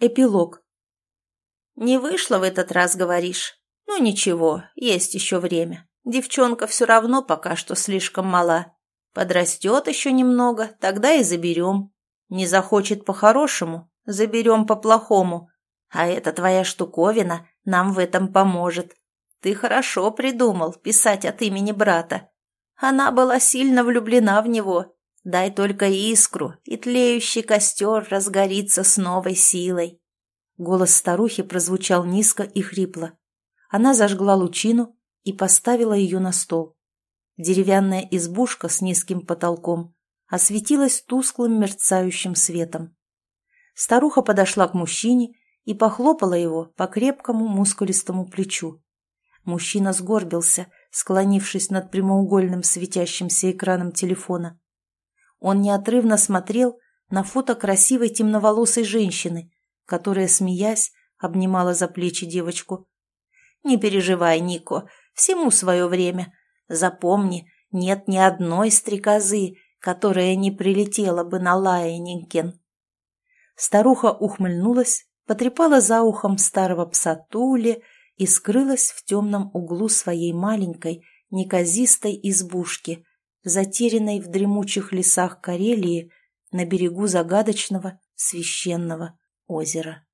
Эпилог. «Не вышло в этот раз, говоришь? Ну ничего, есть еще время. Девчонка все равно пока что слишком мала. Подрастет еще немного, тогда и заберем. Не захочет по-хорошему, заберем по-плохому. А эта твоя штуковина нам в этом поможет. Ты хорошо придумал писать от имени брата. Она была сильно влюблена в него. Дай только искру, и тлеющий костер разгорится с новой силой. Голос старухи прозвучал низко и хрипло. Она зажгла лучину и поставила ее на стол. Деревянная избушка с низким потолком осветилась тусклым мерцающим светом. Старуха подошла к мужчине и похлопала его по крепкому мускулистому плечу. Мужчина сгорбился, склонившись над прямоугольным светящимся экраном телефона. Он неотрывно смотрел на фото красивой темноволосой женщины, которая, смеясь, обнимала за плечи девочку. «Не переживай, Нико, всему свое время. Запомни, нет ни одной стрекозы, которая не прилетела бы на Лаенинкен». Старуха ухмыльнулась, потрепала за ухом старого пса Тули и скрылась в темном углу своей маленькой, неказистой избушки, затерянной в дремучих лесах Карелии на берегу загадочного священного озера.